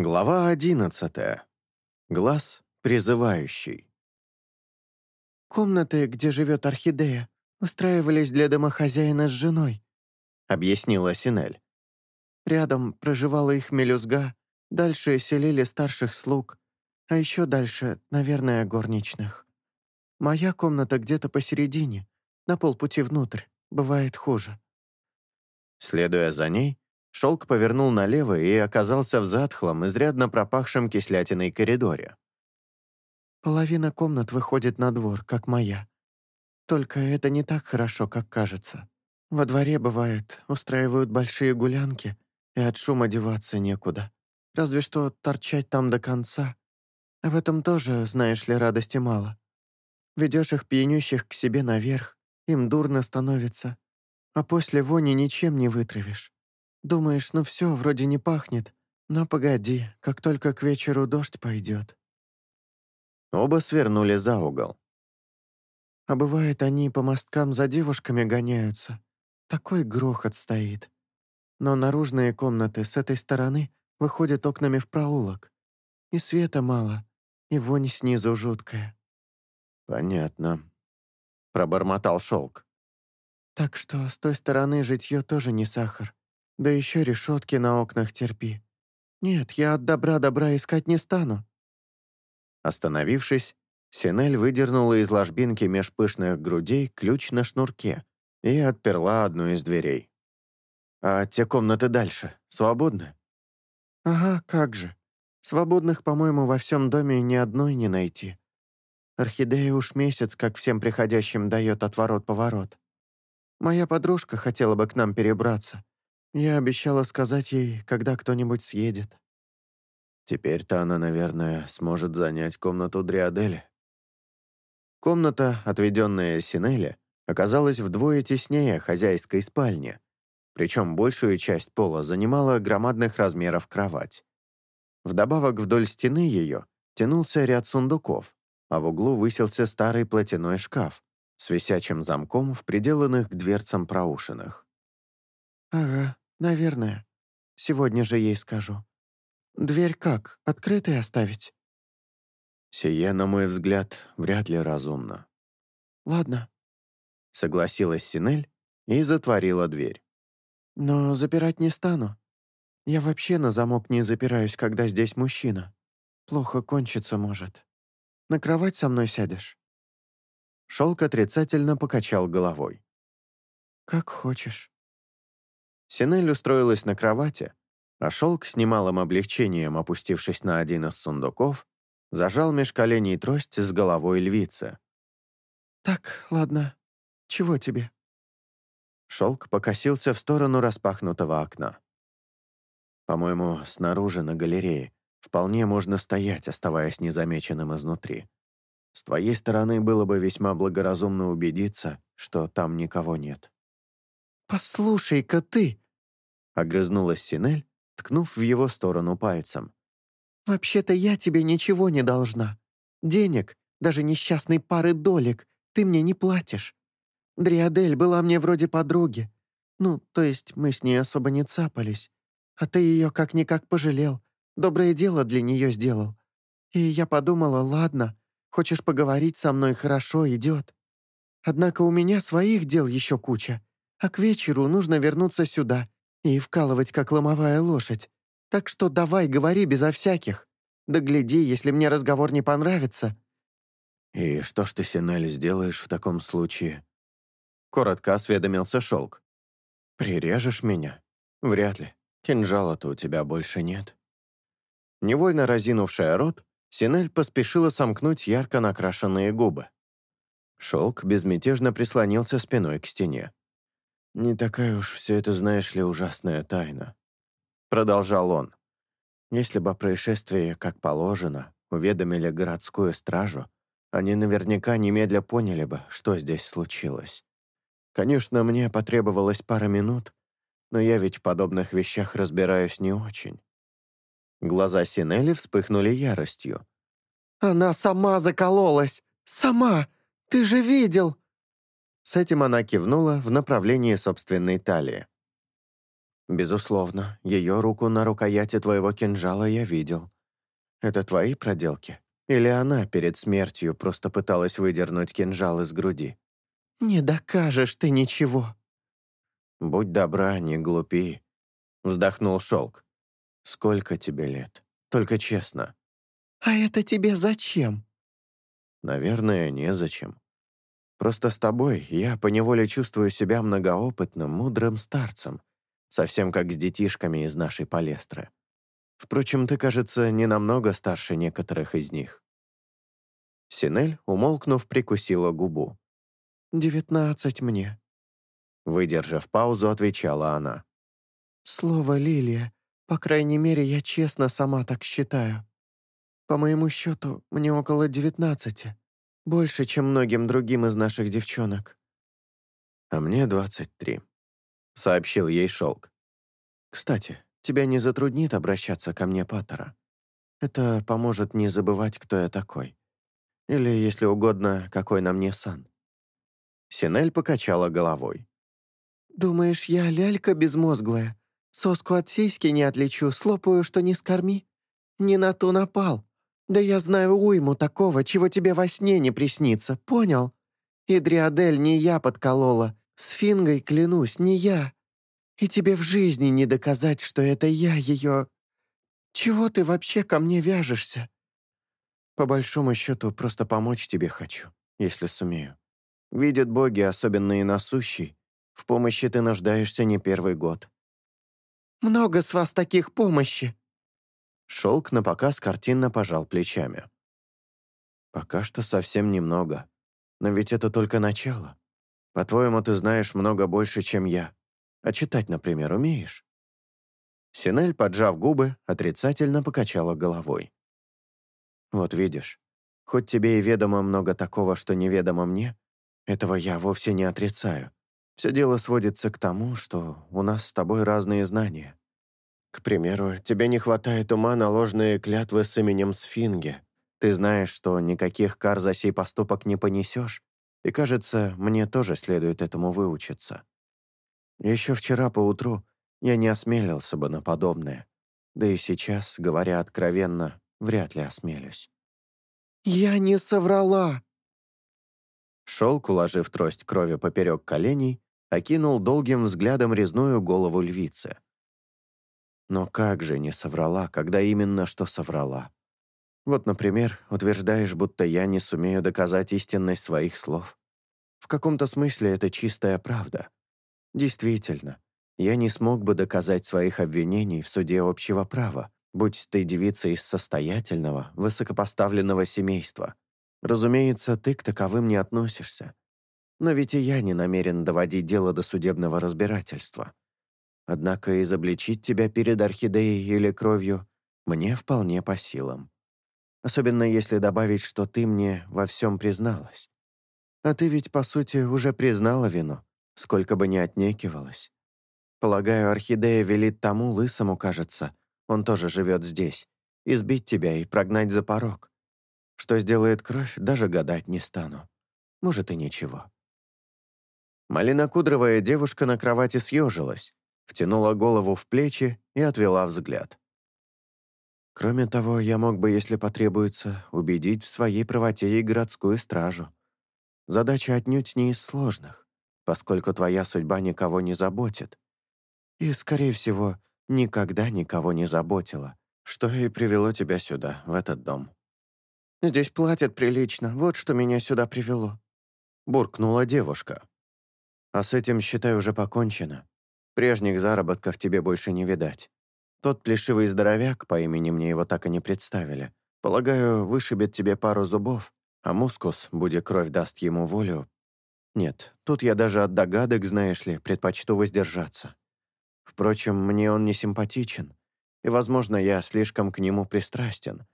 Глава одиннадцатая. Глаз призывающий. «Комнаты, где живет орхидея, устраивались для домохозяина с женой», — объяснила Синель. «Рядом проживала их мелюзга, дальше селили старших слуг, а еще дальше, наверное, горничных. Моя комната где-то посередине, на полпути внутрь, бывает хуже». Следуя за ней, Шелк повернул налево и оказался в затхлом, изрядно пропахшем кислятиной коридоре. «Половина комнат выходит на двор, как моя. Только это не так хорошо, как кажется. Во дворе, бывает, устраивают большие гулянки, и от шума деваться некуда. Разве что торчать там до конца. А в этом тоже, знаешь ли, радости мало. Ведешь их пьянющих к себе наверх, им дурно становится, а после вони ничем не вытравишь. Думаешь, ну все, вроде не пахнет. Но погоди, как только к вечеру дождь пойдет. Оба свернули за угол. А бывает, они по мосткам за девушками гоняются. Такой грохот стоит. Но наружные комнаты с этой стороны выходят окнами в проулок. И света мало, и вонь снизу жуткая. «Понятно», — пробормотал шелк. «Так что с той стороны житье тоже не сахар. Да еще решетки на окнах терпи. Нет, я от добра добра искать не стану». Остановившись, Синель выдернула из ложбинки меж пышных грудей ключ на шнурке и отперла одну из дверей. «А те комнаты дальше свободны?» «Ага, как же. Свободных, по-моему, во всем доме ни одной не найти. Орхидея уж месяц, как всем приходящим дает отворот-поворот. Моя подружка хотела бы к нам перебраться, я обещала сказать ей, когда кто-нибудь съедет. Теперь-то она, наверное, сможет занять комнату Дриадели. Комната, отведенная Синелли, оказалась вдвое теснее хозяйской спальни, причем большую часть пола занимала громадных размеров кровать. Вдобавок вдоль стены ее тянулся ряд сундуков, а в углу высился старый платяной шкаф с висячим замком в приделанных к дверцам проушинах. «Ага, наверное. Сегодня же ей скажу. Дверь как, открытой оставить?» «Сие, на мой взгляд, вряд ли разумно». «Ладно», — согласилась Синель и затворила дверь. «Но запирать не стану. Я вообще на замок не запираюсь, когда здесь мужчина. Плохо кончится может. На кровать со мной сядешь?» Шелк отрицательно покачал головой. «Как хочешь». Синель устроилась на кровати, а шелк с немалым облегчением, опустившись на один из сундуков, зажал меж коленей трость с головой львицы. «Так, ладно. Чего тебе?» Шелк покосился в сторону распахнутого окна. «По-моему, снаружи, на галерее, вполне можно стоять, оставаясь незамеченным изнутри. С твоей стороны было бы весьма благоразумно убедиться, что там никого нет». «Послушай-ка ты!» — огрызнулась Синель, ткнув в его сторону пальцем. «Вообще-то я тебе ничего не должна. Денег, даже несчастной пары долек, ты мне не платишь. Дриадель была мне вроде подруги. Ну, то есть мы с ней особо не цапались. А ты ее как-никак пожалел, доброе дело для нее сделал. И я подумала, ладно, хочешь поговорить со мной, хорошо, идет. Однако у меня своих дел еще куча а к вечеру нужно вернуться сюда и вкалывать, как ломовая лошадь. Так что давай, говори безо всяких. Да гляди, если мне разговор не понравится». «И что ж ты, Синель, сделаешь в таком случае?» Коротко осведомился Шелк. «Прирежешь меня? Вряд ли. Кинжала-то у тебя больше нет». Невольно разинувшая рот, Синель поспешила сомкнуть ярко накрашенные губы. Шелк безмятежно прислонился спиной к стене. «Не такая уж все это, знаешь ли, ужасная тайна», — продолжал он. «Если бы о происшествии, как положено, уведомили городскую стражу, они наверняка немедля поняли бы, что здесь случилось. Конечно, мне потребовалось пара минут, но я ведь в подобных вещах разбираюсь не очень». Глаза Синели вспыхнули яростью. «Она сама закололась! Сама! Ты же видел!» С этим она кивнула в направлении собственной талии. «Безусловно, ее руку на рукояти твоего кинжала я видел. Это твои проделки? Или она перед смертью просто пыталась выдернуть кинжал из груди?» «Не докажешь ты ничего». «Будь добра, не глупи», — вздохнул Шелк. «Сколько тебе лет? Только честно». «А это тебе зачем?» «Наверное, незачем. Просто с тобой я поневоле чувствую себя многоопытным, мудрым старцем, совсем как с детишками из нашей палестры. Впрочем, ты, кажется, не намного старше некоторых из них». Синель, умолкнув, прикусила губу. «Девятнадцать мне», — выдержав паузу, отвечала она. «Слово Лилия. По крайней мере, я честно сама так считаю. По моему счету, мне около девятнадцати. Больше, чем многим другим из наших девчонок. А мне 23, сообщил ей Шелк. Кстати, тебя не затруднит обращаться ко мне, Паттера. Это поможет не забывать, кто я такой. Или, если угодно, какой на мне сан. Синель покачала головой. «Думаешь, я лялька безмозглая? Соску от сиськи не отличу, слопаю, что не скорми? Не на то напал. «Да я знаю уйму такого, чего тебе во сне не приснится, понял? И Дриадель не я подколола, с Фингой, клянусь, не я. И тебе в жизни не доказать, что это я ее... Чего ты вообще ко мне вяжешься?» «По большому счету, просто помочь тебе хочу, если сумею. Видят боги, особенно и насущий, в помощи ты нуждаешься не первый год». «Много с вас таких помощи», Шелк на показ картинно пожал плечами. «Пока что совсем немного. Но ведь это только начало. По-твоему, ты знаешь много больше, чем я. А читать, например, умеешь?» Синель, поджав губы, отрицательно покачала головой. «Вот видишь, хоть тебе и ведомо много такого, что неведомо мне, этого я вовсе не отрицаю. Все дело сводится к тому, что у нас с тобой разные знания. К примеру, тебе не хватает ума на ложные клятвы с именем Сфинги. Ты знаешь, что никаких кар за сей поступок не понесешь, и, кажется, мне тоже следует этому выучиться. Еще вчера поутру я не осмелился бы на подобное, да и сейчас, говоря откровенно, вряд ли осмелюсь. «Я не соврала!» Шелк, уложив трость крови поперек коленей, окинул долгим взглядом резную голову львицы — но как же не соврала, когда именно что соврала? Вот, например, утверждаешь, будто я не сумею доказать истинность своих слов. В каком-то смысле это чистая правда. Действительно, я не смог бы доказать своих обвинений в суде общего права, будь ты девица из состоятельного, высокопоставленного семейства. Разумеется, ты к таковым не относишься. Но ведь и я не намерен доводить дело до судебного разбирательства. Однако изобличить тебя перед орхидеей или кровью мне вполне по силам. Особенно если добавить, что ты мне во всем призналась. А ты ведь, по сути, уже признала вину, сколько бы ни отнекивалась. Полагаю, орхидея велит тому лысому, кажется, он тоже живет здесь, избить тебя и прогнать за порог. Что сделает кровь, даже гадать не стану. Может, и ничего. Малинокудровая девушка на кровати съежилась, втянула голову в плечи и отвела взгляд. Кроме того, я мог бы, если потребуется, убедить в своей правоте и городскую стражу. Задача отнюдь не из сложных, поскольку твоя судьба никого не заботит. И, скорее всего, никогда никого не заботила, что и привело тебя сюда, в этот дом. «Здесь платят прилично, вот что меня сюда привело», — буркнула девушка. «А с этим, считай, уже покончено. Прежних заработков тебе больше не видать. Тот плешивый здоровяк, по имени мне его так и не представили, полагаю, вышибет тебе пару зубов, а мускус, будя кровь даст ему волю. Нет, тут я даже от догадок, знаешь ли, предпочту воздержаться. Впрочем, мне он не симпатичен, и, возможно, я слишком к нему пристрастен.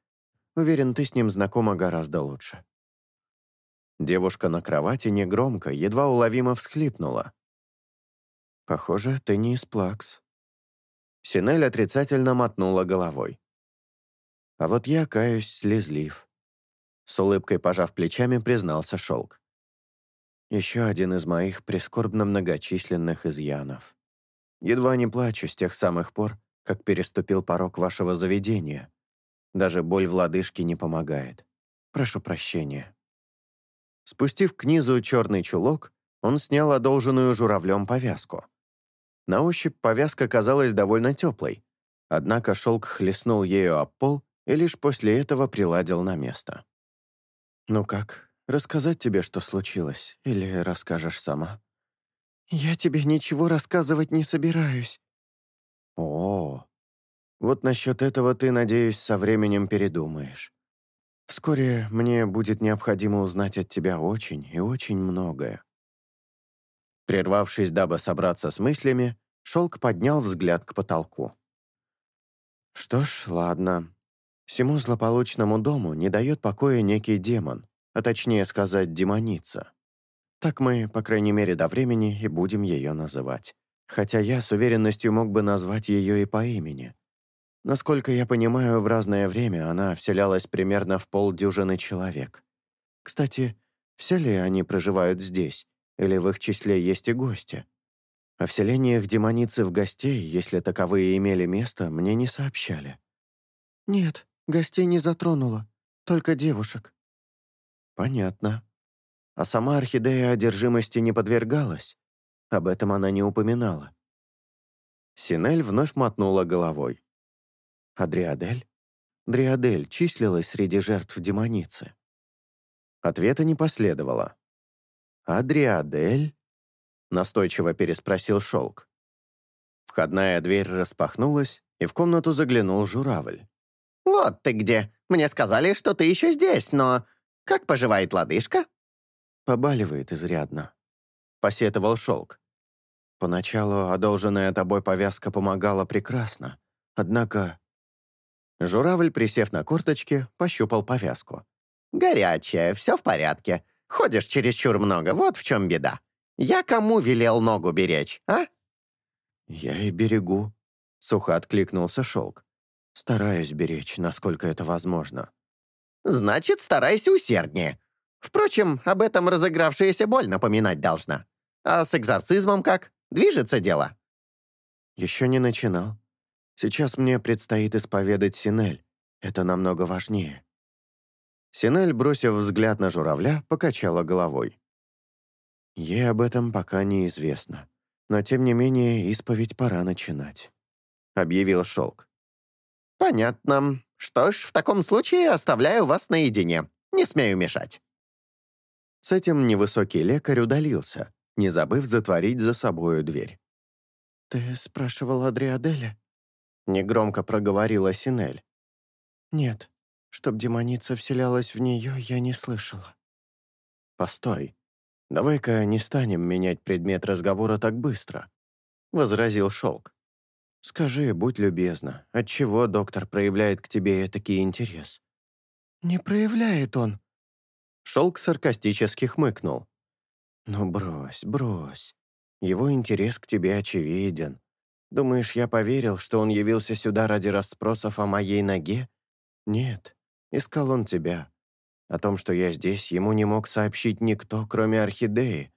Уверен, ты с ним знакома гораздо лучше». Девушка на кровати негромко, едва уловимо всхлипнула, «Похоже, ты не из Плакс». Синель отрицательно мотнула головой. «А вот я, каюсь, слезлив». С улыбкой пожав плечами, признался Шелк. «Еще один из моих прискорбно многочисленных изъянов. Едва не плачу с тех самых пор, как переступил порог вашего заведения. Даже боль в лодыжке не помогает. Прошу прощения». Спустив к низу черный чулок, он снял одолженную журавлем повязку. На ощупь повязка казалась довольно теплой, однако шелк хлестнул ею об пол и лишь после этого приладил на место. «Ну как, рассказать тебе, что случилось, или расскажешь сама?» «Я тебе ничего рассказывать не собираюсь». «О, вот насчет этого ты, надеюсь, со временем передумаешь. Вскоре мне будет необходимо узнать от тебя очень и очень многое». Прервавшись, дабы собраться с мыслями, Шелк поднял взгляд к потолку. «Что ж, ладно. Всему злополучному дому не дает покоя некий демон, а точнее сказать, демоница. Так мы, по крайней мере, до времени и будем ее называть. Хотя я с уверенностью мог бы назвать ее и по имени. Насколько я понимаю, в разное время она вселялась примерно в полдюжины человек. Кстати, все ли они проживают здесь, или в их числе есть и гости? О вселениях демоницы в гостей, если таковые имели место, мне не сообщали. «Нет, гостей не затронула, только девушек». «Понятно. А сама орхидея одержимости не подвергалась? Об этом она не упоминала». Синель вновь мотнула головой. «А Дриадель?» Дриадель числилась среди жертв демоницы. Ответа не последовало. «А Дриадель?» Настойчиво переспросил Шелк. Входная дверь распахнулась, и в комнату заглянул журавль. «Вот ты где! Мне сказали, что ты еще здесь, но... Как поживает лодыжка?» «Побаливает изрядно», — посетовал Шелк. «Поначалу одолженная тобой повязка помогала прекрасно, однако...» Журавль, присев на корточки, пощупал повязку. «Горячая, все в порядке. Ходишь чересчур много, вот в чем беда. Я кому велел ногу беречь, а?» «Я и берегу», — сухо откликнулся Шелк. «Стараюсь беречь, насколько это возможно». «Значит, старайся усерднее. Впрочем, об этом разыгравшаяся боль напоминать должна. А с экзорцизмом как? Движется дело?» «Еще не начинал. Сейчас мне предстоит исповедать Синель. Это намного важнее». Синель, бросив взгляд на журавля, покачала головой. Ей об этом пока неизвестно. Но, тем не менее, исповедь пора начинать», — объявил Шелк. «Понятно. Что ж, в таком случае оставляю вас наедине. Не смею мешать». С этим невысокий лекарь удалился, не забыв затворить за собою дверь. «Ты спрашивал Адриаделя?» Негромко проговорила Синель. «Нет, чтоб демоница вселялась в нее, я не слышала». «Постой. «Давай-ка не станем менять предмет разговора так быстро», — возразил Шелк. «Скажи, будь любезна, отчего доктор проявляет к тебе такой интерес?» «Не проявляет он». Шелк саркастически хмыкнул. «Ну брось, брось. Его интерес к тебе очевиден. Думаешь, я поверил, что он явился сюда ради расспросов о моей ноге? Нет, искал он тебя. О том, что я здесь, ему не мог сообщить никто, кроме Орхидеи.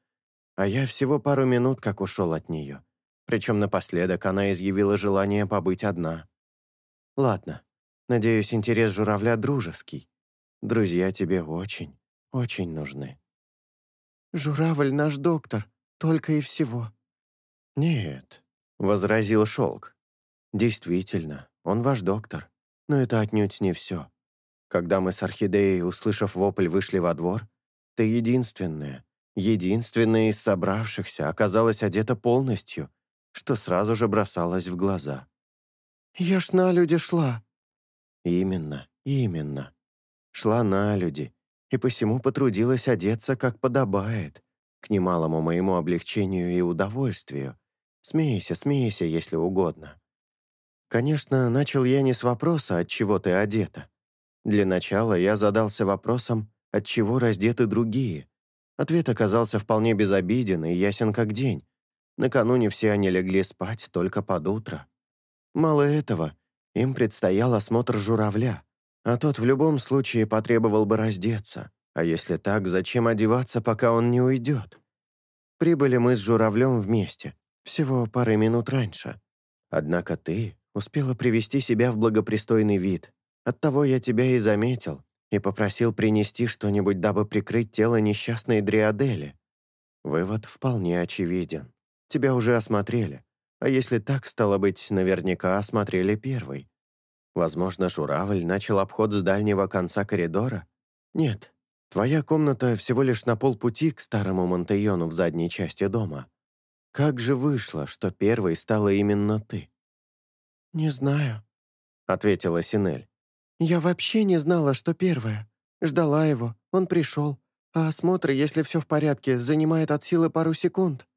А я всего пару минут как ушел от нее. Причем напоследок она изъявила желание побыть одна. Ладно, надеюсь, интерес журавля дружеский. Друзья тебе очень, очень нужны. «Журавль наш доктор, только и всего». «Нет», — возразил Шелк. «Действительно, он ваш доктор, но это отнюдь не все. Когда мы с Орхидеей, услышав вопль, вышли во двор, ты единственная, единственная из собравшихся оказалась одета полностью, что сразу же бросалось в глаза. «Я ж на люди шла». «Именно, именно. Шла на люди, и посему потрудилась одеться, как подобает, к немалому моему облегчению и удовольствию. Смейся, смейся, если угодно. Конечно, начал я не с вопроса, от чего ты одета, для начала я задался вопросом, от чего раздеты другие. Ответ оказался вполне безобиден и ясен как день. Накануне все они легли спать только под утро. Мало этого, им предстоял осмотр журавля, а тот в любом случае потребовал бы раздеться. А если так, зачем одеваться, пока он не уйдет? Прибыли мы с журавлем вместе. Всего пары минут раньше. Однако ты успела привести себя в благопристойный вид. Оттого я тебя и заметил, и попросил принести что-нибудь, дабы прикрыть тело несчастной Дриадели. Вывод вполне очевиден. Тебя уже осмотрели. А если так, стало быть, наверняка осмотрели первый. Возможно, журавль начал обход с дальнего конца коридора? Нет, твоя комната всего лишь на полпути к старому Монтейону в задней части дома. Как же вышло, что первой стала именно ты? «Не знаю», — ответила Синель. «Я вообще не знала, что первая. Ждала его, он пришел. А осмотр, если все в порядке, занимает от силы пару секунд».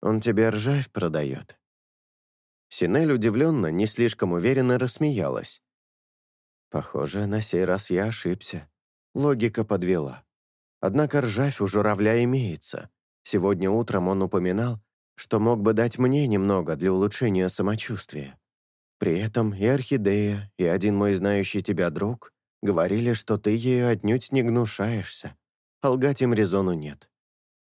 «Он тебе ржавь продает». Синель удивленно, не слишком уверенно рассмеялась. «Похоже, на сей раз я ошибся. Логика подвела. Однако ржавь у журавля имеется. Сегодня утром он упоминал, что мог бы дать мне немного для улучшения самочувствия. При этом и Орхидея, и один мой знающий тебя друг говорили, что ты ею отнюдь не гнушаешься. А лгать им резону нет.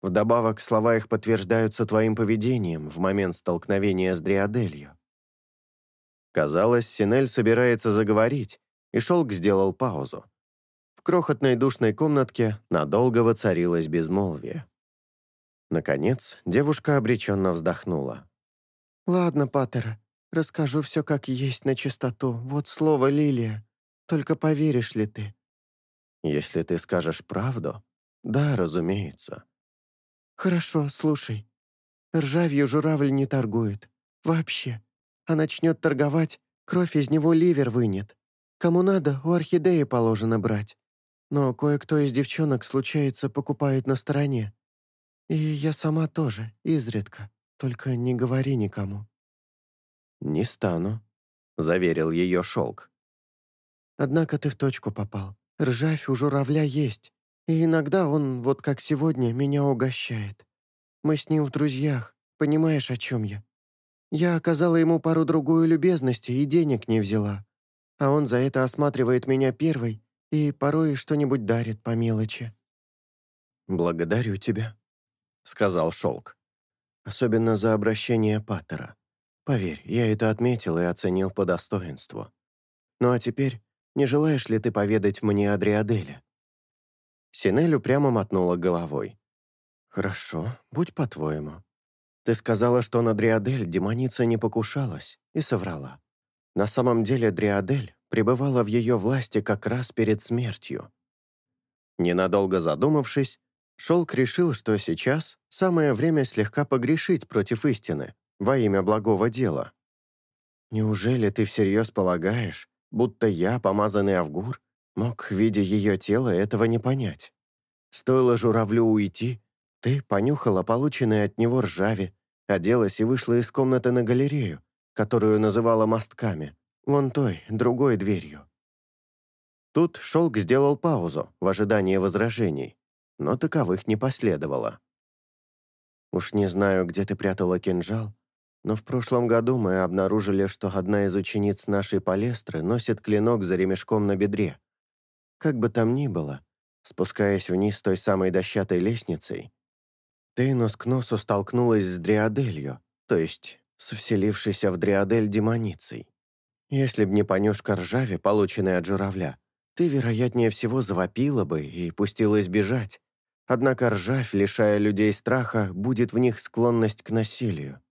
Вдобавок, слова их подтверждаются твоим поведением в момент столкновения с Дриаделью. Казалось, Синель собирается заговорить, и Шелк сделал паузу. В крохотной душной комнатке надолго воцарилось безмолвие. Наконец, девушка обреченно вздохнула. «Ладно, Паттера, расскажу все как есть на чистоту. Вот слово Лилия. Только поверишь ли ты?» «Если ты скажешь правду, да, разумеется». «Хорошо, слушай. Ржавью журавль не торгует. Вообще. А начнет торговать, кровь из него ливер вынет. Кому надо, у орхидеи положено брать. Но кое-кто из девчонок, случается, покупает на стороне. И я сама тоже, изредка. Только не говори никому». «Не стану», — заверил ее шелк. «Однако ты в точку попал. Ржавь у журавля есть. И иногда он, вот как сегодня, меня угощает. Мы с ним в друзьях, понимаешь, о чем я? Я оказала ему пару-другую любезности и денег не взяла. А он за это осматривает меня первой и порой что-нибудь дарит по мелочи». «Благодарю тебя», — сказал Шелк. «Особенно за обращение Паттера. Поверь, я это отметил и оценил по достоинству. Ну а теперь, не желаешь ли ты поведать мне о Дриаделе?» Синель упрямо мотнула головой. «Хорошо, будь по-твоему. Ты сказала, что на Дриадель демоница не покушалась, и соврала. На самом деле Дриадель пребывала в ее власти как раз перед смертью». Ненадолго задумавшись, Шелк решил, что сейчас самое время слегка погрешить против истины во имя благого дела. «Неужели ты всерьез полагаешь, будто я, помазанный Авгур, мог, видя ее тело, этого не понять? Стоило журавлю уйти, ты понюхала полученное от него ржави, оделась и вышла из комнаты на галерею, которую называла мостками, вон той, другой дверью». Тут Шелк сделал паузу в ожидании возражений но таковых не последовало. «Уж не знаю, где ты прятала кинжал, но в прошлом году мы обнаружили, что одна из учениц нашей палестры носит клинок за ремешком на бедре. Как бы там ни было, спускаясь вниз той самой дощатой лестницей, ты нос к носу столкнулась с Дриаделью, то есть с вселившейся в Дриадель демоницей. Если б не понюшка ржави, полученная от журавля, ты, вероятнее всего, завопила бы и пустилась бежать, Однако ржавь, лишая людей страха, будет в них склонность к насилию.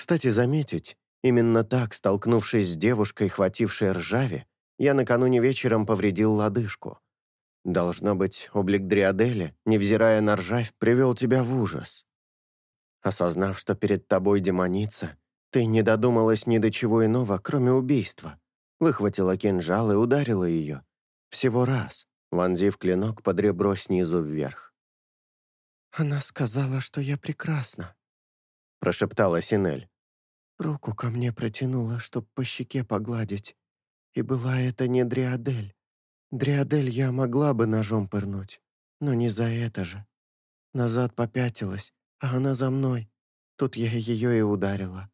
Кстати, заметить, именно так, столкнувшись с девушкой, хватившей ржави, я накануне вечером повредил лодыжку. Должно быть, облик Дриадели, невзирая на ржавь, привел тебя в ужас. Осознав, что перед тобой демоница, ты не додумалась ни до чего иного, кроме убийства. Выхватила кинжал и ударила ее. Всего раз, вонзив клинок под ребро снизу вверх. «Она сказала, что я прекрасна», — прошептала Синель. Руку ко мне протянула, чтоб по щеке погладить. И была это не Дриадель. Дриадель я могла бы ножом пырнуть, но не за это же. Назад попятилась, а она за мной. Тут я ее и ударила.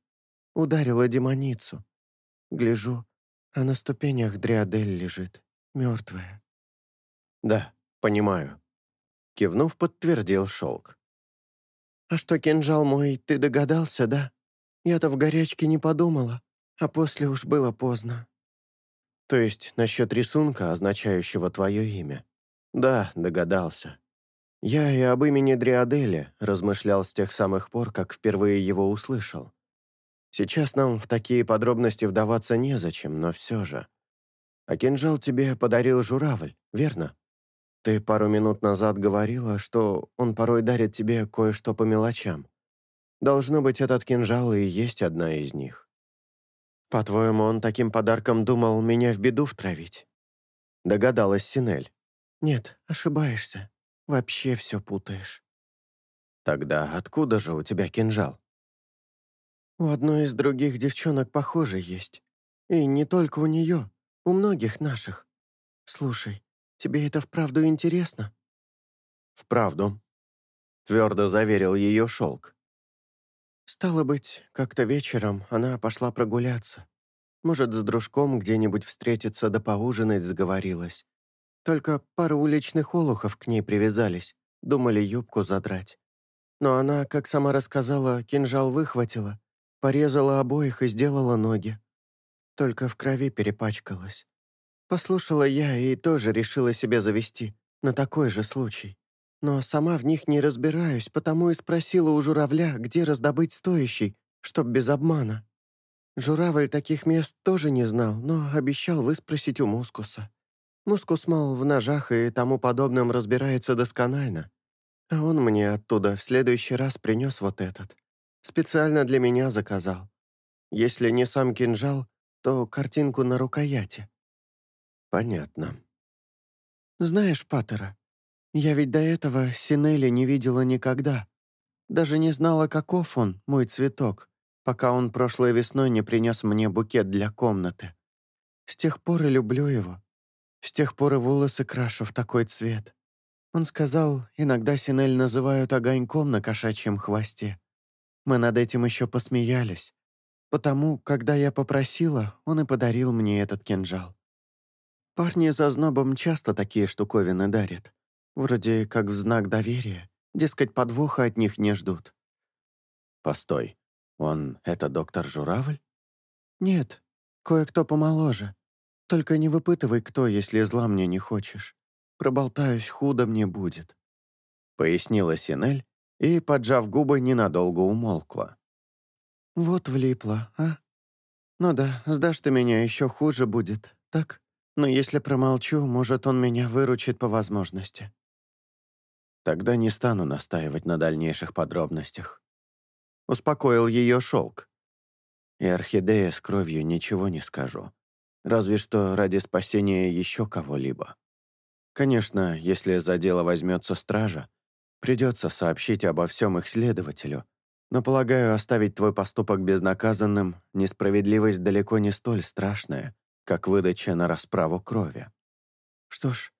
Ударила демоницу. Гляжу, а на ступенях Дриадель лежит, мертвая. «Да, понимаю», Кивнув, подтвердил шелк. «А что кинжал мой, ты догадался, да? Я-то в горячке не подумала, а после уж было поздно». «То есть насчет рисунка, означающего твое имя?» «Да, догадался. Я и об имени Дриаделе размышлял с тех самых пор, как впервые его услышал. Сейчас нам в такие подробности вдаваться незачем, но все же. А кинжал тебе подарил журавль, верно? Ты пару минут назад говорила, что он порой дарит тебе кое-что по мелочам. Должно быть, этот кинжал и есть одна из них. По-твоему, он таким подарком думал меня в беду втравить? Догадалась Синель. Нет, ошибаешься. Вообще все путаешь. Тогда откуда же у тебя кинжал? У одной из других девчонок похоже есть. И не только у нее, у многих наших. Слушай, тебе это вправду интересно? Вправду. Твердо заверил ее шелк. Стало быть, как-то вечером она пошла прогуляться. Может, с дружком где-нибудь встретиться да поужинать сговорилась. Только пару уличных олухов к ней привязались, думали юбку задрать. Но она, как сама рассказала, кинжал выхватила, Порезала обоих и сделала ноги. Только в крови перепачкалась. Послушала я и тоже решила себе завести, на такой же случай. Но сама в них не разбираюсь, потому и спросила у журавля, где раздобыть стоящий, чтоб без обмана. Журавль таких мест тоже не знал, но обещал выспросить у Мускуса. Мускус, мол, в ножах и тому подобном разбирается досконально. А он мне оттуда в следующий раз принес вот этот. Специально для меня заказал. Если не сам кинжал, то картинку на рукояти». «Понятно». «Знаешь, Паттера, я ведь до этого Синелли не видела никогда. Даже не знала, каков он, мой цветок, пока он прошлой весной не принес мне букет для комнаты. С тех пор и люблю его. С тех пор и волосы крашу в такой цвет. Он сказал, иногда Синель называют огоньком на кошачьем хвосте. Мы над этим еще посмеялись. Потому, когда я попросила, он и подарил мне этот кинжал. Парни за знобом часто такие штуковины дарят. Вроде как в знак доверия. Дескать, подвоха от них не ждут. Постой, он — это доктор Журавль? Нет, кое-кто помоложе. Только не выпытывай, кто, если зла мне не хочешь. Проболтаюсь, худо мне будет. Пояснила Синель и, поджав губы, ненадолго умолкла. «Вот влипла, а? Ну да, сдашь ты меня, еще хуже будет, так? Но если промолчу, может, он меня выручит по возможности». «Тогда не стану настаивать на дальнейших подробностях». Успокоил ее шелк. И орхидея с кровью ничего не скажу. Разве что ради спасения еще кого-либо. Конечно, если за дело возьмется стража, Придется сообщить обо всем их следователю. Но, полагаю, оставить твой поступок безнаказанным — несправедливость далеко не столь страшная, как выдача на расправу крови. Что ж,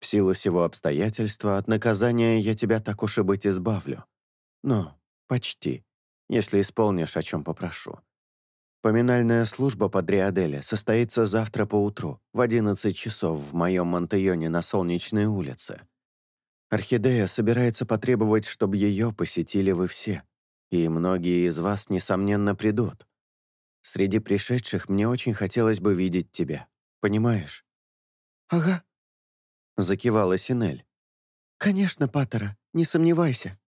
в силу сего обстоятельства от наказания я тебя так уж и быть избавлю. Но почти, если исполнишь, о чем попрошу. Поминальная служба по Дриаделе состоится завтра поутру в 11 часов в моем Монтайоне на Солнечной улице. Орхидея собирается потребовать, чтобы ее посетили вы все, и многие из вас, несомненно, придут. Среди пришедших мне очень хотелось бы видеть тебя, понимаешь?» «Ага», — закивала Синель. «Конечно, Паттера, не сомневайся».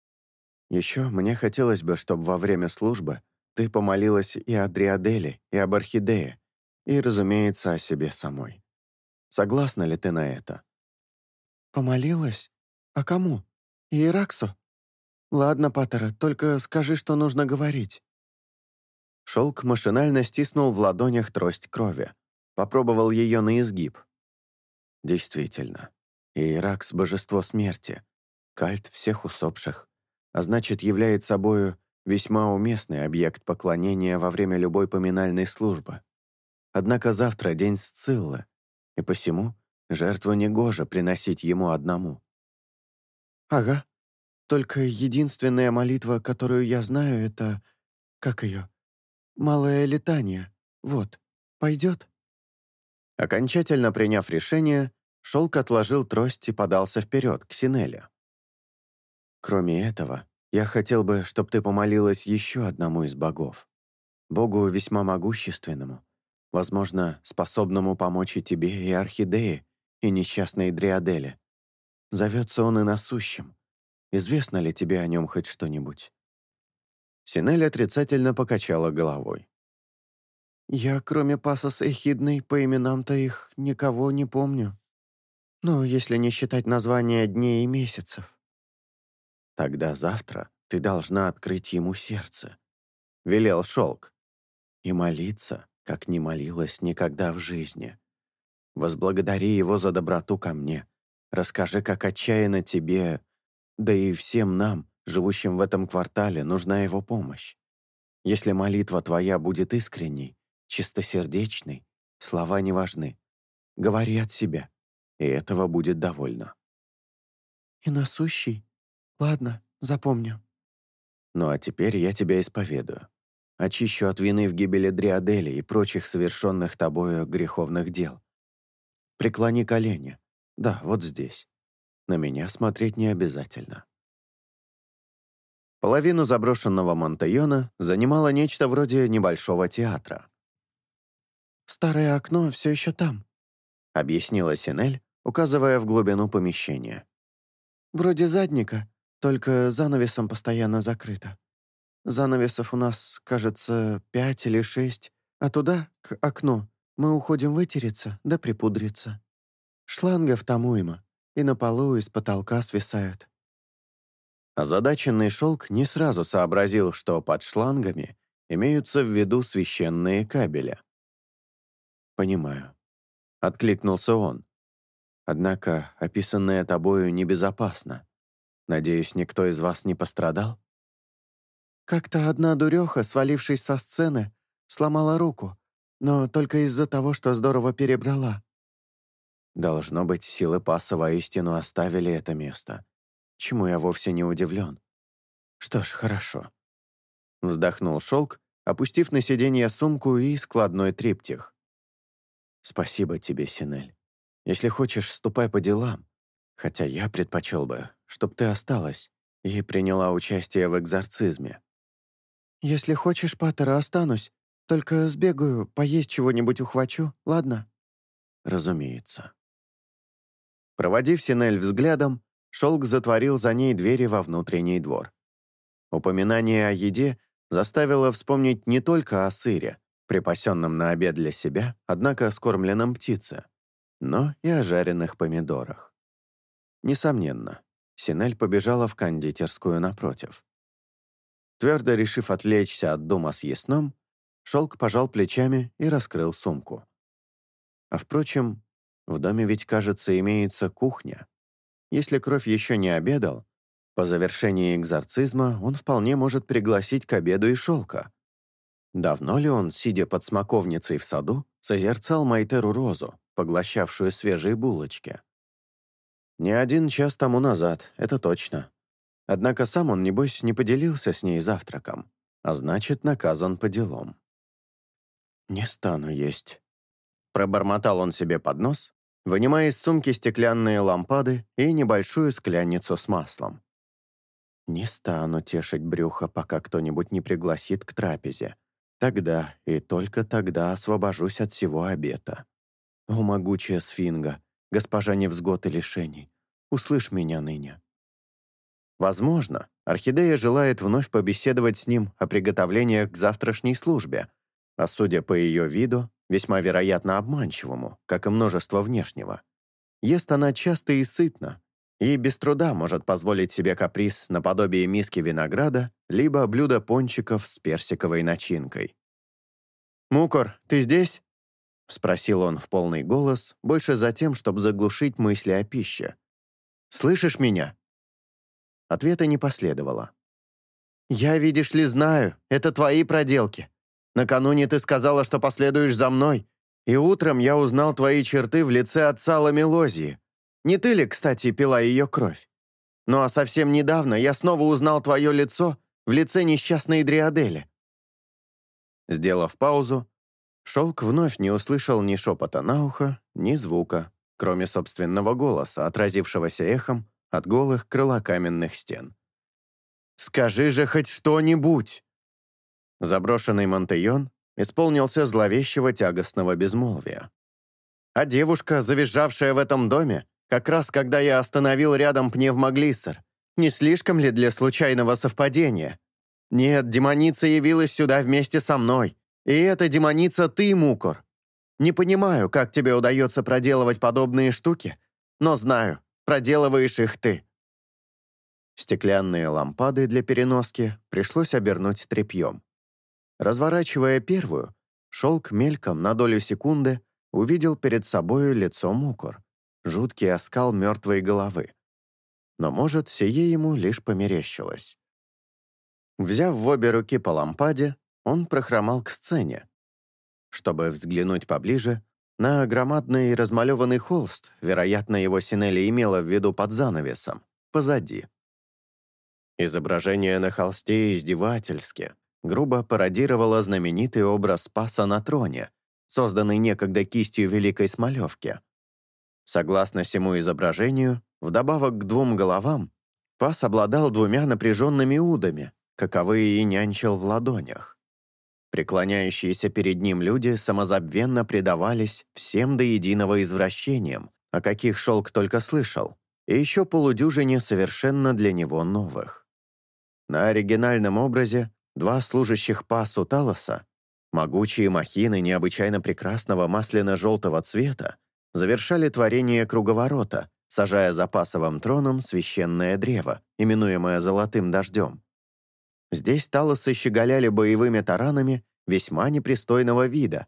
«Еще мне хотелось бы, чтобы во время службы ты помолилась и о Дриаделе, и об Орхидее, и, разумеется, о себе самой. Согласна ли ты на это?» «Помолилась? «А кому? Иераксу? Ладно, Паттера, только скажи, что нужно говорить». Шелк машинально стиснул в ладонях трость крови. Попробовал ее на изгиб. Действительно, Иеракс — божество смерти, кальт всех усопших, а значит, является собою весьма уместный объект поклонения во время любой поминальной службы. Однако завтра день Сциллы, и посему жертву негоже приносить ему одному. «Ага. Только единственная молитва, которую я знаю, это... Как ее? Малое летание. Вот. Пойдет?» Окончательно приняв решение, Шелк отложил трость и подался вперед, к Синеле. Кроме этого, я хотел бы, чтобы ты помолилась еще одному из богов. Богу весьма могущественному, возможно, способному помочь и тебе, и Орхидее, и несчастной Дриаделе. Зовется он и насущим. Известно ли тебе о нем хоть что-нибудь?» Синель отрицательно покачала головой. «Я, кроме Пасос Эхидной, по именам-то их никого не помню. Ну, если не считать названия дней и месяцев». «Тогда завтра ты должна открыть ему сердце», — велел Шелк, «и молиться, как не молилась никогда в жизни. Возблагодари его за доброту ко мне. Расскажи, как отчаянно тебе, да и всем нам, живущим в этом квартале, нужна его помощь. Если молитва твоя будет искренней, чистосердечной, слова не важны. Говори от себя, и этого будет довольно. «И насущий? Ладно, запомню». Ну а теперь я тебя исповедую. Очищу от вины в гибели Дриадели и прочих совершенных тобою греховных дел. Преклони колени. Да, вот здесь. На меня смотреть не обязательно. Половину заброшенного Монтайона занимало нечто вроде небольшого театра. «Старое окно все еще там», — объяснила Синель, указывая в глубину помещения. «Вроде задника, только занавесом постоянно закрыто. Занавесов у нас, кажется, пять или шесть, а туда, к окну, мы уходим вытереться да припудриться. Шлангов там уйма, и на полу из потолка свисают. Озадаченный шелк не сразу сообразил, что под шлангами имеются в виду священные кабели. «Понимаю», — откликнулся он. «Однако описанное тобою небезопасно. Надеюсь, никто из вас не пострадал?» Как-то одна дуреха, свалившись со сцены, сломала руку, но только из-за того, что здорово перебрала. Должно быть, силы паса воистину оставили это место чему я вовсе не удивлен. Что ж, хорошо. Вздохнул шелк, опустив на сиденье сумку и складной триптих. Спасибо тебе, Синель. Если хочешь, ступай по делам. Хотя я предпочел бы, чтоб ты осталась и приняла участие в экзорцизме. Если хочешь, Паттера, останусь. Только сбегаю, поесть чего-нибудь ухвачу, ладно? Разумеется. Проводив Синель взглядом, Шелк затворил за ней двери во внутренний двор. Упоминание о еде заставило вспомнить не только о сыре, припасенном на обед для себя, однако скормленном птице, но и о жареных помидорах. Несомненно, Синель побежала в кондитерскую напротив. Твердо решив отвлечься от дома с ясном, Шелк пожал плечами и раскрыл сумку. А впрочем, в доме ведь, кажется, имеется кухня. Если кровь еще не обедал, по завершении экзорцизма он вполне может пригласить к обеду и шелка. Давно ли он, сидя под смоковницей в саду, созерцал Майтеру Розу, поглощавшую свежие булочки? Не один час тому назад, это точно. Однако сам он, небось, не поделился с ней завтраком, а значит, наказан по делам. «Не стану есть», — пробормотал он себе под нос вынимая из сумки стеклянные лампады и небольшую скляницу с маслом. Не стану тешить брюхо, пока кто-нибудь не пригласит к трапезе. Тогда и только тогда освобожусь от всего обета. О, могучая сфинга, госпожа невзгод и лишений, услышь меня ныне. Возможно, Орхидея желает вновь побеседовать с ним о приготовлениях к завтрашней службе, а судя по ее виду, весьма вероятно обманчивому, как и множество внешнего. Ест она часто и сытно, и без труда может позволить себе каприз наподобие миски винограда либо блюда пончиков с персиковой начинкой. «Мукор, ты здесь?» — спросил он в полный голос, больше за тем, чтобы заглушить мысли о пище. «Слышишь меня?» Ответа не последовало. «Я, видишь ли, знаю, это твои проделки. Накануне ты сказала, что последуешь за мной, и утром я узнал твои черты в лице отца Ламелозии. Не ты ли, кстати, пила ее кровь? Ну а совсем недавно я снова узнал твое лицо в лице несчастной Дриадели». Сделав паузу, Шелк вновь не услышал ни шепота на ухо, ни звука, кроме собственного голоса, отразившегося эхом от голых крылокаменных стен. Скажи же хоть что-нибудь!» Заброшенный Монтеон исполнился зловещего тягостного безмолвия. А девушка, завизжавшая в этом доме, как раз когда я остановил рядом пневмоглиссер, не слишком ли для случайного совпадения? Нет, демоница явилась сюда вместе со мной. И эта демоница ты, Мукор. Не понимаю, как тебе удается проделывать подобные штуки, но знаю, проделываешь их ты. Стеклянные лампады для переноски пришлось обернуть тряпьем. Разворачивая первую, шелк мельком на долю секунды увидел перед собою лицо Мукор, жуткий оскал мертвой головы. Но, может, сие ему лишь померещилось. Взяв в обе руки по лампаде, он прохромал к сцене, чтобы взглянуть поближе на громадный размалеванный холст, вероятно, его Синелли имела в виду под занавесом, позади. Изображение на холсте издевательски, грубо пародировало знаменитый образ Спаса на троне, созданный некогда кистью Великой Смолевки. Согласно всему изображению, вдобавок к двум головам, Пас обладал двумя напряженными удами, каковые и нянчил в ладонях. Преклоняющиеся перед ним люди самозабвенно предавались всем до единого извращениям, о каких Шелк только слышал, и еще полудюжине совершенно для него новых. На оригинальном образе два служащих пасу Талоса, могучие махины необычайно прекрасного масляно-желтого цвета, завершали творение круговорота, сажая за пасовым троном священное древо, именуемое «золотым дождем». Здесь талосы щеголяли боевыми таранами весьма непристойного вида.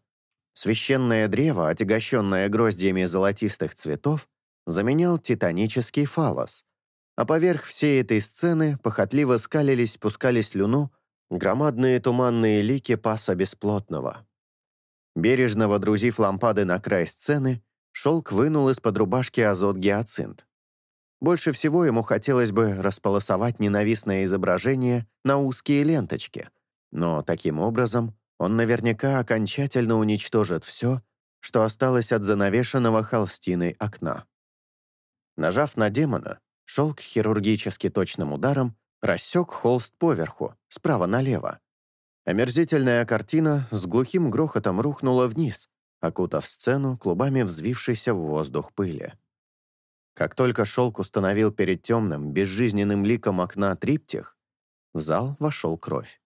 Священное древо, отягощенное гроздьями золотистых цветов, заменял титанический фалос, а поверх всей этой сцены похотливо скалились, пускали слюну громадные туманные лики паса бесплотного. Бережно водрузив лампады на край сцены, Шелк вынул из-под рубашки азот-гиацинт. Больше всего ему хотелось бы располосовать ненавистное изображение на узкие ленточки, но таким образом он наверняка окончательно уничтожит все, что осталось от занавешенного холстиной окна. Нажав на демона, шелк хирургически точным ударом рассек холст поверху, справа налево. Омерзительная картина с глухим грохотом рухнула вниз, окутав сцену клубами взвившейся в воздух пыли. Как только шелк установил перед темным, безжизненным ликом окна триптих, в зал вошел кровь.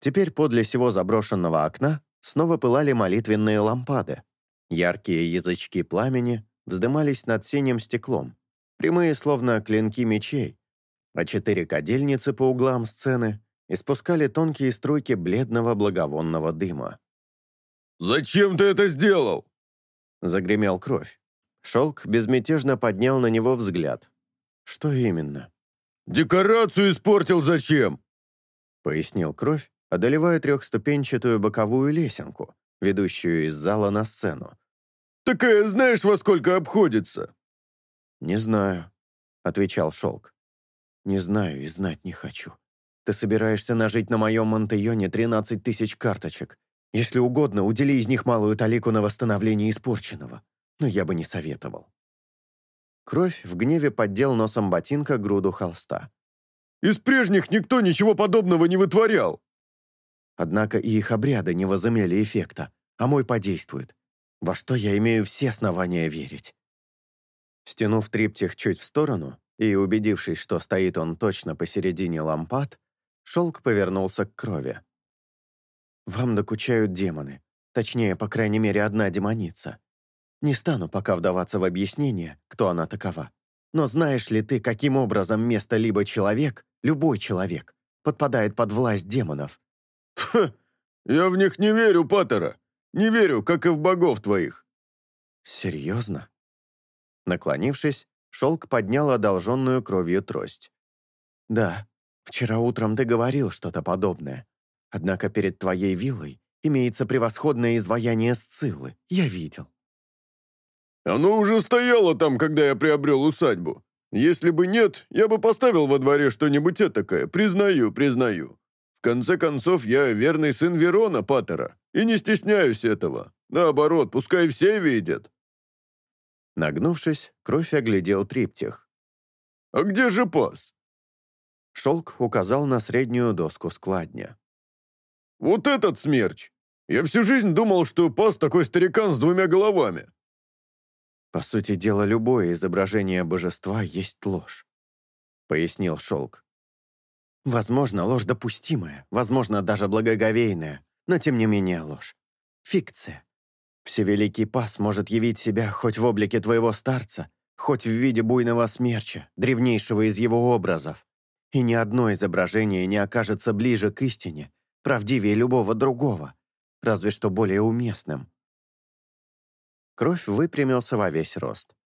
Теперь подле сего заброшенного окна снова пылали молитвенные лампады. Яркие язычки пламени вздымались над синим стеклом, прямые словно клинки мечей, а четыре кадильницы по углам сцены испускали тонкие струйки бледного благовонного дыма. «Зачем ты это сделал?» Загремел кровь. Шелк безмятежно поднял на него взгляд. «Что именно?» «Декорацию испортил зачем?» Пояснил кровь, одолевая трехступенчатую боковую лесенку, ведущую из зала на сцену. «Такая знаешь, во сколько обходится?» «Не знаю», — отвечал Шелк. «Не знаю и знать не хочу. Ты собираешься нажить на моем Монтеоне 13 тысяч карточек. Если угодно, удели из них малую талику на восстановление испорченного но я бы не советовал. Кровь в гневе поддел носом ботинка груду холста. «Из прежних никто ничего подобного не вытворял!» Однако и их обряды не возымели эффекта, а мой подействует, во что я имею все основания верить. Стянув триптих чуть в сторону и убедившись, что стоит он точно посередине лампад, шелк повернулся к крови. «Вам докучают демоны, точнее, по крайней мере, одна демоница. Не стану пока вдаваться в объяснение, кто она такова. Но знаешь ли ты, каким образом место либо человек, любой человек, подпадает под власть демонов? Фу, я в них не верю, Паттера. Не верю, как и в богов твоих. Серьезно? Наклонившись, Шелк поднял одолженную кровью трость. «Да, вчера утром ты говорил что-то подобное. Однако перед твоей виллой имеется превосходное изваяние Сциллы, я видел. Оно уже стояло там, когда я приобрел усадьбу. Если бы нет, я бы поставил во дворе что-нибудь этакое, признаю, признаю. В конце концов, я верный сын Верона Паттера, и не стесняюсь этого. Наоборот, пускай все видят». Нагнувшись, кровь оглядел триптих. «А где же пас?» Шелк указал на среднюю доску складня. «Вот этот смерч! Я всю жизнь думал, что пас такой старикан с двумя головами». «По сути дела, любое изображение божества есть ложь», — пояснил Шелк. «Возможно, ложь допустимая, возможно, даже благоговейная, но тем не менее ложь. Фикция. Всевеликий Пас может явить себя хоть в облике твоего старца, хоть в виде буйного смерча, древнейшего из его образов. И ни одно изображение не окажется ближе к истине, правдивее любого другого, разве что более уместным. Кровь выпрямился во весь рост.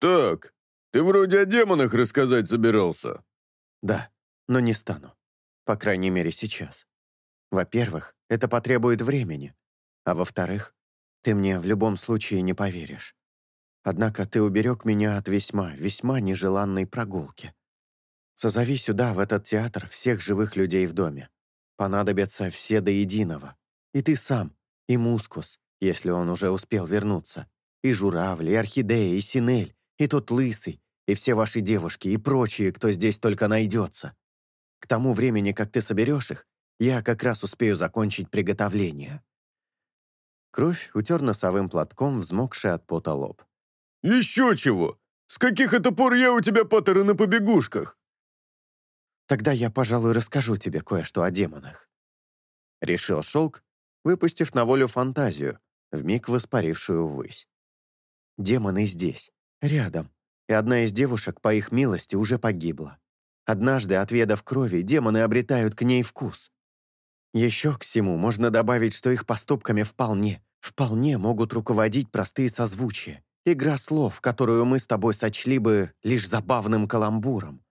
«Так, ты вроде о демонах рассказать собирался». «Да, но не стану. По крайней мере, сейчас. Во-первых, это потребует времени, а во-вторых, ты мне в любом случае не поверишь. Однако ты уберег меня от весьма, весьма нежеланной прогулки. Созови сюда, в этот театр, всех живых людей в доме. Понадобятся все до единого. И ты сам, и Мускус, если он уже успел вернуться, и Журавль, и Орхидея, и Синель, и тот Лысый, и все ваши девушки, и прочие, кто здесь только найдется. К тому времени, как ты соберешь их, я как раз успею закончить приготовление. Кровь утер носовым платком, взмокший от пота лоб. «Еще чего! С каких это пор я у тебя паттеры на побегушках?» «Тогда я, пожалуй, расскажу тебе кое-что о демонах». Решил Шелк, выпустив на волю фантазию, вмиг воспарившую ввысь. «Демоны здесь, рядом, и одна из девушек, по их милости, уже погибла. Однажды, отведав крови, демоны обретают к ней вкус. Еще к всему можно добавить, что их поступками вполне, вполне могут руководить простые созвучия, игра слов, которую мы с тобой сочли бы лишь забавным каламбуром.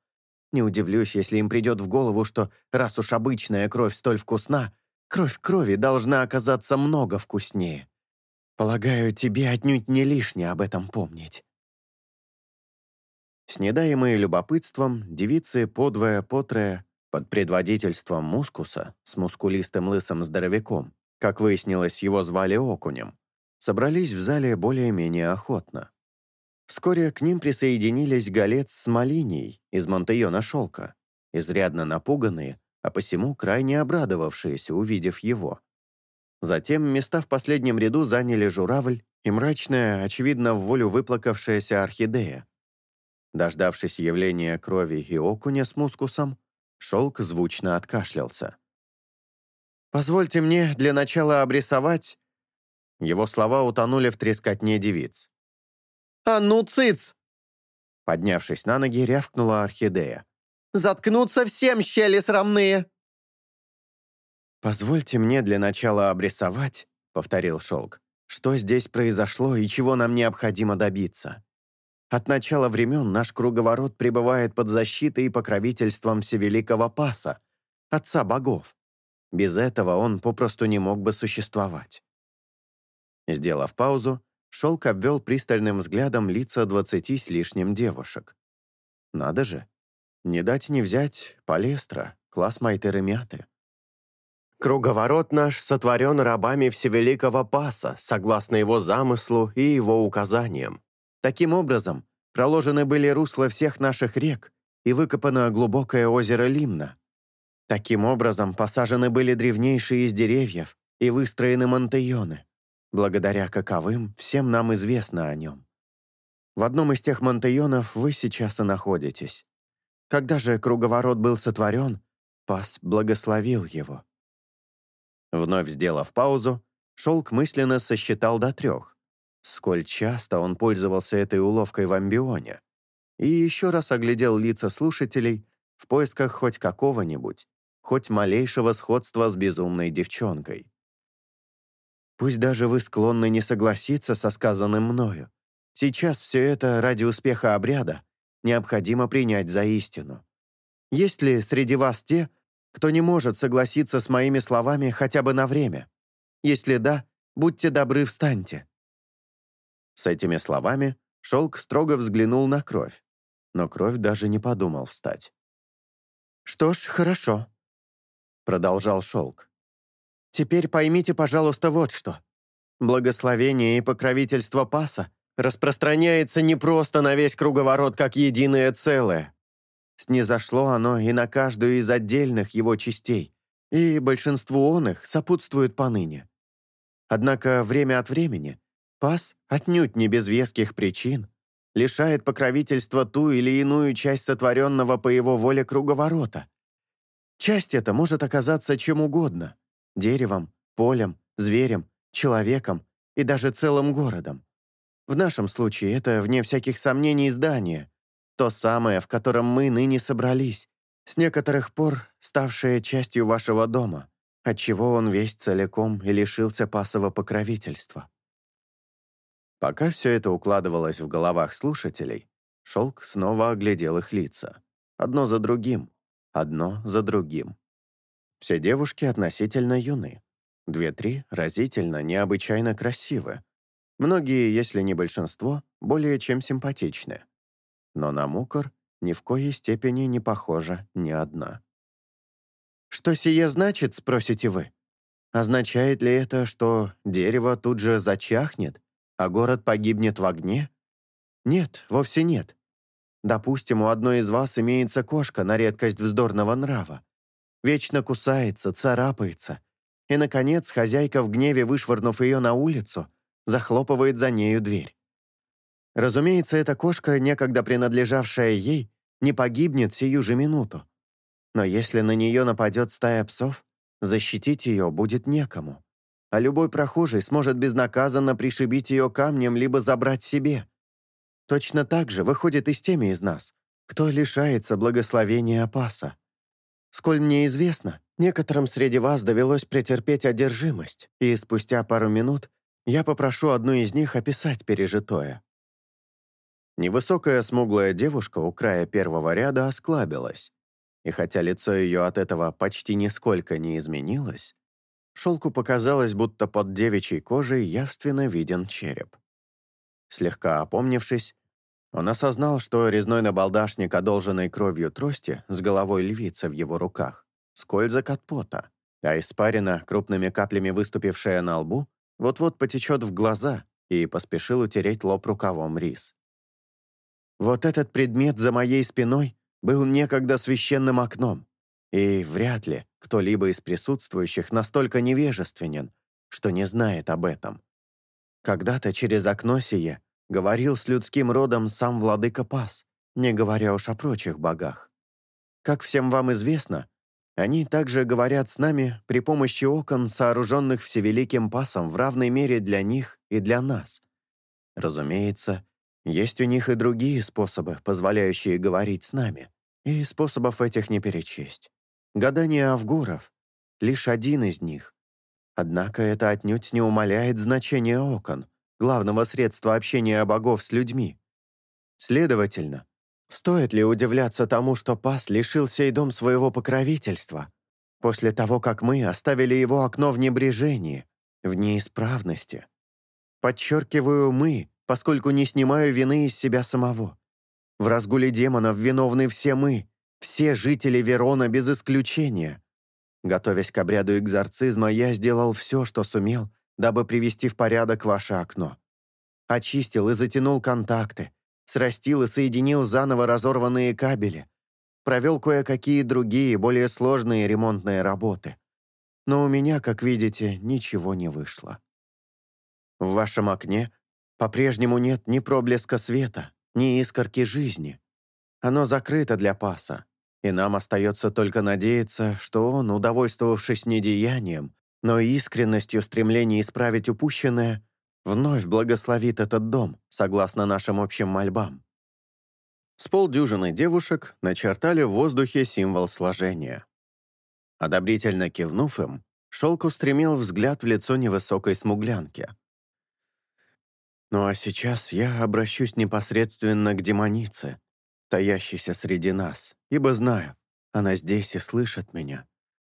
Не удивлюсь, если им придет в голову, что раз уж обычная кровь столь вкусна, кровь крови должна оказаться много вкуснее. Полагаю, тебе отнюдь не лишнее об этом помнить. Снедаемые любопытством, девицы подвое-потрое под предводительством Мускуса с мускулистым лысым здоровяком, как выяснилось, его звали Окунем, собрались в зале более-менее охотно. Вскоре к ним присоединились Галец с Малинией из Монтейона Шелка, изрядно напуганные, а посему крайне обрадовавшиеся, увидев его. Затем места в последнем ряду заняли журавль и мрачная, очевидно, в волю выплакавшаяся орхидея. Дождавшись явления крови и окуня с мускусом, шелк звучно откашлялся. «Позвольте мне для начала обрисовать его слова утонули в трескотне девиц. «А ну, цыц!» Поднявшись на ноги, рявкнула орхидея. «Заткнуться всем, щели срамные!» «Позвольте мне для начала обрисовать», — повторил Шелк, «что здесь произошло и чего нам необходимо добиться. От начала времен наш круговорот пребывает под защитой и покровительством Всевеликого Паса, Отца Богов. Без этого он попросту не мог бы существовать. Сделав паузу, Шелк обвел пристальным взглядом лица двадцати с лишним девушек. Надо же, не дать не взять Палестра, класс Майтеры Мяты. Круговорот наш сотворен рабами Всевеликого Паса, согласно его замыслу и его указаниям. Таким образом, проложены были русла всех наших рек и выкопано глубокое озеро Лимна. Таким образом, посажены были древнейшие из деревьев и выстроены монтеоны благодаря каковым всем нам известно о нем. В одном из тех монтеонов вы сейчас и находитесь. Когда же круговорот был сотворен, Пас благословил его. Вновь сделав паузу, Шелк мысленно сосчитал до трех. Сколь часто он пользовался этой уловкой в амбионе. И еще раз оглядел лица слушателей в поисках хоть какого-нибудь, хоть малейшего сходства с безумной девчонкой. Пусть даже вы склонны не согласиться со сказанным мною. Сейчас все это ради успеха обряда необходимо принять за истину. Есть ли среди вас те, кто не может согласиться с моими словами хотя бы на время? Если да, будьте добры, встаньте». С этими словами Шелк строго взглянул на кровь, но кровь даже не подумал встать. «Что ж, хорошо», — продолжал Шелк. Теперь поймите, пожалуйста, вот что. Благословение и покровительство Паса распространяется не просто на весь круговорот как единое целое. снизошло оно и на каждую из отдельных его частей, и большинству он их сопутствует поныне. Однако время от времени пас, отнюдь не без веских причин, лишает покровительства ту или иную часть сотворенного по его воле круговорота. Часть эта может оказаться чем угодно — деревом, полем, зверем, человеком и даже целым городом. В нашем случае это, вне всяких сомнений, здание, то самое, в котором мы ныне собрались, с некоторых пор ставшее частью вашего дома, отчего он весь целиком и лишился пасового покровительства. Пока все это укладывалось в головах слушателей, Шелк снова оглядел их лица. Одно за другим, одно за другим. Все девушки относительно юны. Две-три разительно, необычайно красивы. Многие, если не большинство, более чем симпатичны. Но на Мукор ни в коей степени не похожа ни одна. «Что сие значит?» — спросите вы. Означает ли это, что дерево тут же зачахнет, а город погибнет в огне? Нет, вовсе нет. Допустим, у одной из вас имеется кошка на редкость вздорного нрава. Вечно кусается, царапается. И, наконец, хозяйка в гневе, вышвырнув ее на улицу, захлопывает за нею дверь. Разумеется, эта кошка, некогда принадлежавшая ей, не погибнет сию же минуту. Но если на нее нападет стая псов, защитить ее будет некому а любой прохожий сможет безнаказанно пришибить ее камнем либо забрать себе. Точно так же выходит и с теми из нас, кто лишается благословения опаса. Сколь мне известно, некоторым среди вас довелось претерпеть одержимость, и спустя пару минут я попрошу одну из них описать пережитое. Невысокая смуглая девушка у края первого ряда осклабилась, и хотя лицо ее от этого почти нисколько не изменилось, Шелку показалось, будто под девичьей кожей явственно виден череп. Слегка опомнившись, он осознал, что резной набалдашник, одолженной кровью трости, с головой львицы в его руках, скользок от пота, а испарина, крупными каплями выступившая на лбу, вот-вот потечет в глаза и поспешил утереть лоб рукавом рис. Вот этот предмет за моей спиной был некогда священным окном, и вряд ли кто-либо из присутствующих настолько невежественен, что не знает об этом. Когда-то через окно сие говорил с людским родом сам владыка Пас, не говоря уж о прочих богах. Как всем вам известно, они также говорят с нами при помощи окон, сооруженных Всевеликим Пасом в равной мере для них и для нас. Разумеется, есть у них и другие способы, позволяющие говорить с нами, и способов этих не перечесть. Гадание Авгуров — лишь один из них. Однако это отнюдь не умаляет значения окон, главного средства общения богов с людьми. Следовательно, стоит ли удивляться тому, что Пас лишил сей дом своего покровительства, после того, как мы оставили его окно в небрежении, в неисправности? Подчеркиваю «мы», поскольку не снимаю вины из себя самого. В разгуле демонов виновны все мы, все жители Верона без исключения. Готовясь к обряду экзорцизма, я сделал все, что сумел, дабы привести в порядок ваше окно. Очистил и затянул контакты, срастил и соединил заново разорванные кабели, провел кое-какие другие, более сложные ремонтные работы. Но у меня, как видите, ничего не вышло. В вашем окне по-прежнему нет ни проблеска света, ни искорки жизни. Оно закрыто для паса, и нам остается только надеяться, что он, удовольствовавшись не деянием, но искренностью стремления исправить упущенное, вновь благословит этот дом, согласно нашим общим мольбам. С полдюжины девушек начертали в воздухе символ сложения. Одобрительно кивнув им, Шелк устремил взгляд в лицо невысокой смуглянки. «Ну а сейчас я обращусь непосредственно к демонице, таящейся среди нас, ибо знаю, она здесь и слышит меня.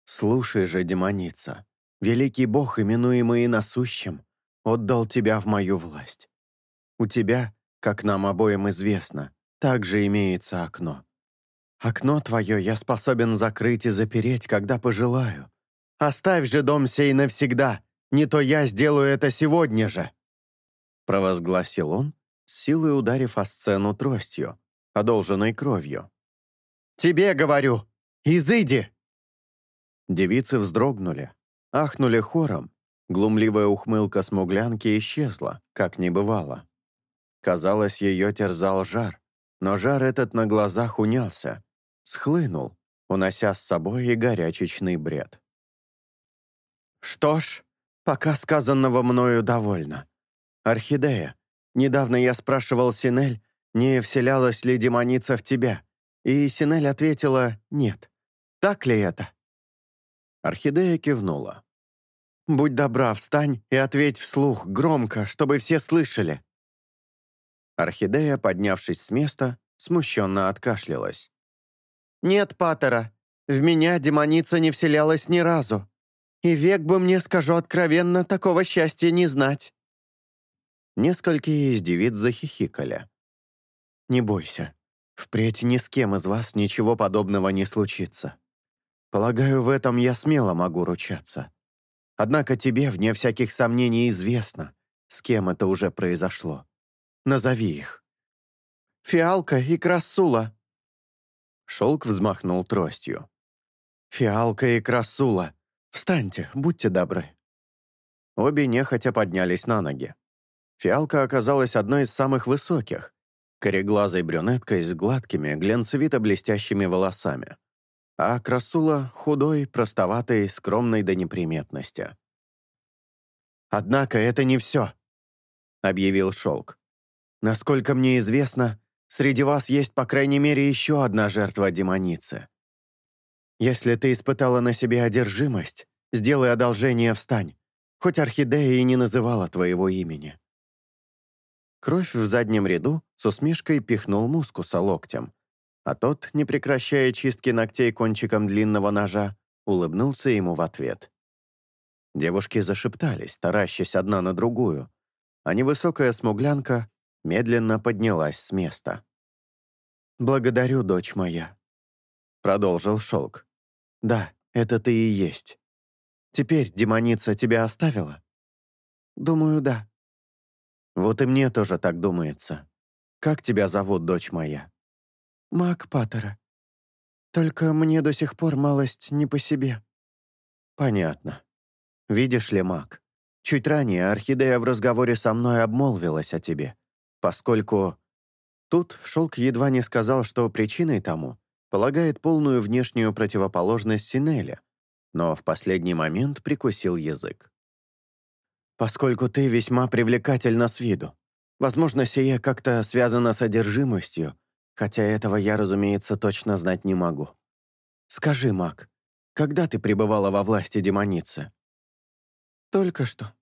Слушай же, демоница, великий бог, именуемый насущим, отдал тебя в мою власть. У тебя, как нам обоим известно, также имеется окно. Окно твое я способен закрыть и запереть, когда пожелаю. Оставь же дом сей навсегда, не то я сделаю это сегодня же!» Провозгласил он, силой ударив о сцену тростью, одолженной кровью. Тебе говорю! Изыди!» Девицы вздрогнули, ахнули хором. Глумливая ухмылка смуглянки исчезла, как не бывало. Казалось, ее терзал жар, но жар этот на глазах унялся, схлынул, унося с собой и горячечный бред. «Что ж, пока сказанного мною довольно. Орхидея, недавно я спрашивал Синель, не вселялась ли демоница в тебя, и Синель ответила «нет». Так ли это?» Орхидея кивнула. «Будь добра, встань и ответь вслух, громко, чтобы все слышали». Орхидея, поднявшись с места, смущенно откашлялась. «Нет, Паттера, в меня демоница не вселялась ни разу. И век бы мне, скажу откровенно, такого счастья не знать». Несколько из девиц захихикали. «Не бойся, впредь ни с кем из вас ничего подобного не случится. Полагаю, в этом я смело могу ручаться. Однако тебе, вне всяких сомнений, известно, с кем это уже произошло. Назови их». «Фиалка и Красула», Шелк взмахнул тростью. «Фиалка и Красула! Встаньте, будьте добры!» Обе нехотя поднялись на ноги. Фиалка оказалась одной из самых высоких, кореглазой брюнеткой с гладкими, глянцевито-блестящими волосами, а Красула — худой, простоватой, скромной до неприметности. «Однако это не все», — объявил Шелк. «Насколько мне известно, Среди вас есть, по крайней мере, еще одна жертва демоницы. Если ты испытала на себе одержимость, сделай одолжение, встань. Хоть орхидея и не называла твоего имени». Кровь в заднем ряду с усмешкой пихнул мускуса локтем, а тот, не прекращая чистки ногтей кончиком длинного ножа, улыбнулся ему в ответ. Девушки зашептались, таращась одна на другую, а невысокая смуглянка медленно поднялась с места. «Благодарю, дочь моя», — продолжил Шелк. «Да, это ты и есть. Теперь демоница тебя оставила?» «Думаю, да». «Вот и мне тоже так думается. Как тебя зовут, дочь моя?» «Мак Паттера. Только мне до сих пор малость не по себе». «Понятно. Видишь ли, Мак, чуть ранее Орхидея в разговоре со мной обмолвилась о тебе поскольку... Тут Шелк едва не сказал, что причиной тому полагает полную внешнюю противоположность Синеля, но в последний момент прикусил язык. «Поскольку ты весьма привлекательна с виду, возможно, сие как-то связано с одержимостью, хотя этого я, разумеется, точно знать не могу. Скажи, Мак, когда ты пребывала во власти демоницы?» «Только что».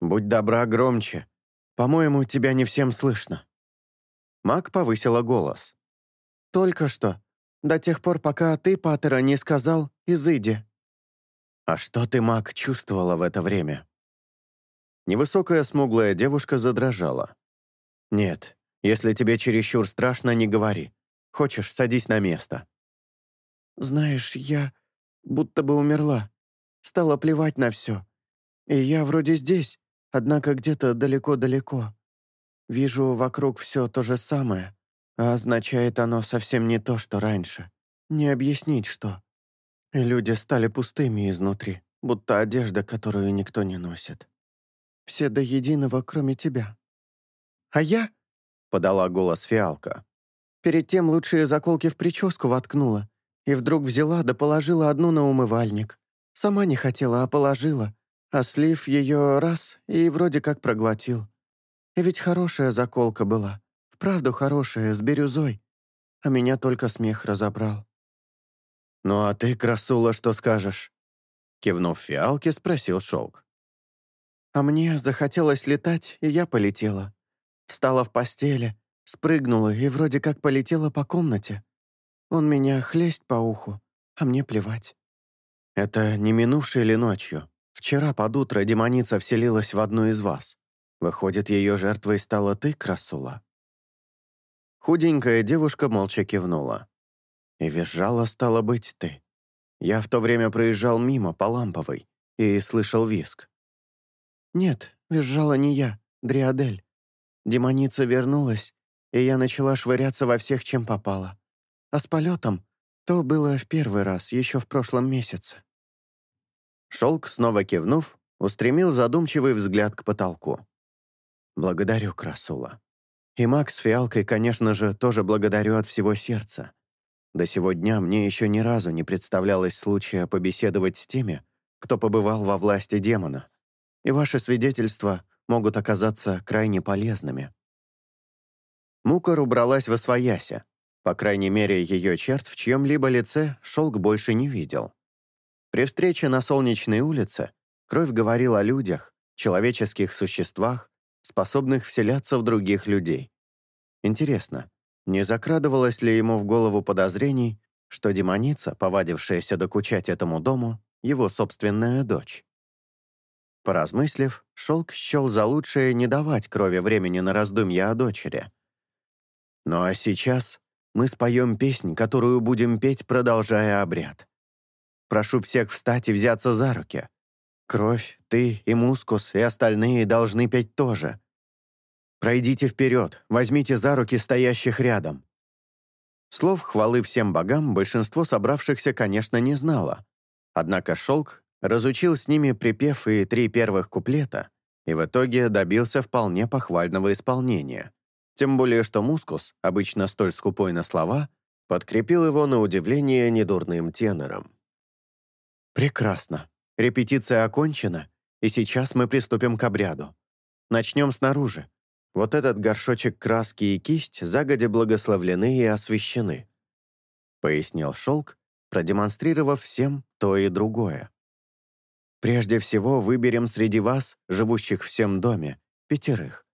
«Будь добра громче, по-моему, тебя не всем слышно». Мак повысила голос. «Только что. До тех пор, пока ты, Паттера, не сказал «изыди». «А что ты, Мак, чувствовала в это время?» Невысокая смуглая девушка задрожала. «Нет, если тебе чересчур страшно, не говори. Хочешь, садись на место». «Знаешь, я будто бы умерла. Стала плевать на все. И я вроде здесь, однако где-то далеко-далеко. Вижу вокруг все то же самое, а означает оно совсем не то, что раньше. Не объяснить, что. И люди стали пустыми изнутри, будто одежда, которую никто не носит. Все до единого, кроме тебя. А я, — подала голос фиалка, — перед тем лучшие заколки в прическу воткнула, и вдруг взяла да положила одну на умывальник. Сама не хотела, а положила — а слив ее раз и вроде как проглотил. Ведь хорошая заколка была, вправду хорошая, с бирюзой. А меня только смех разобрал. «Ну а ты, красула, что скажешь?» Кивнув фиалке, спросил Шелк. А мне захотелось летать, и я полетела. Встала в постели, спрыгнула и вроде как полетела по комнате. Он меня хлесть по уху, а мне плевать. Это не минувшей ли ночью? Вчера под утро демоница вселилась в одну из вас. Выходит, ее жертвой стала ты, красула?» Худенькая девушка молча кивнула. «И визжала, стало быть, ты. Я в то время проезжал мимо по Ламповой и слышал виск». «Нет, визжала не я, Дриадель. Демоница вернулась, и я начала швыряться во всех, чем попало. А с полетом То было в первый раз, еще в прошлом месяце. Шелк, снова кивнув, устремил задумчивый взгляд к потолку. «Благодарю, Красула. И Макс с Фиалкой, конечно же, тоже благодарю от всего сердца. До сего дня мне еще ни разу не представлялось случая побеседовать с теми, кто побывал во власти демона, и ваши свидетельства могут оказаться крайне полезными». Мукор убралась во свояся. По крайней мере, ее черт в чьем-либо лице шелк больше не видел. При встрече на Солнечной улице кровь говорил о людях, человеческих существах, способных вселяться в других людей. Интересно, не закрадывалось ли ему в голову подозрений, что демоница, повадившаяся докучать этому дому, его собственная дочь? Поразмыслив, Шелк счел за лучшее не давать крови времени на раздумья о дочери. Ну а сейчас мы споем песнь, которую будем петь, продолжая обряд. Прошу всех встать и взяться за руки. Кровь, ты и Мускус, и остальные должны петь тоже. Пройдите вперед, возьмите за руки стоящих рядом. Слов хвалы всем богам большинство собравшихся, конечно, не знало. Однако Шелк разучил с ними припев и три первых куплета, и в итоге добился вполне похвального исполнения. Тем более, что Мускус, обычно столь скупой на слова, подкрепил его на удивление недурным тенором. «Прекрасно. Репетиция окончена, и сейчас мы приступим к обряду. Начнем снаружи. Вот этот горшочек краски и кисть загодя благословлены и освящены», пояснил Шелк, продемонстрировав всем то и другое. «Прежде всего выберем среди вас, живущих в всем доме, пятерых.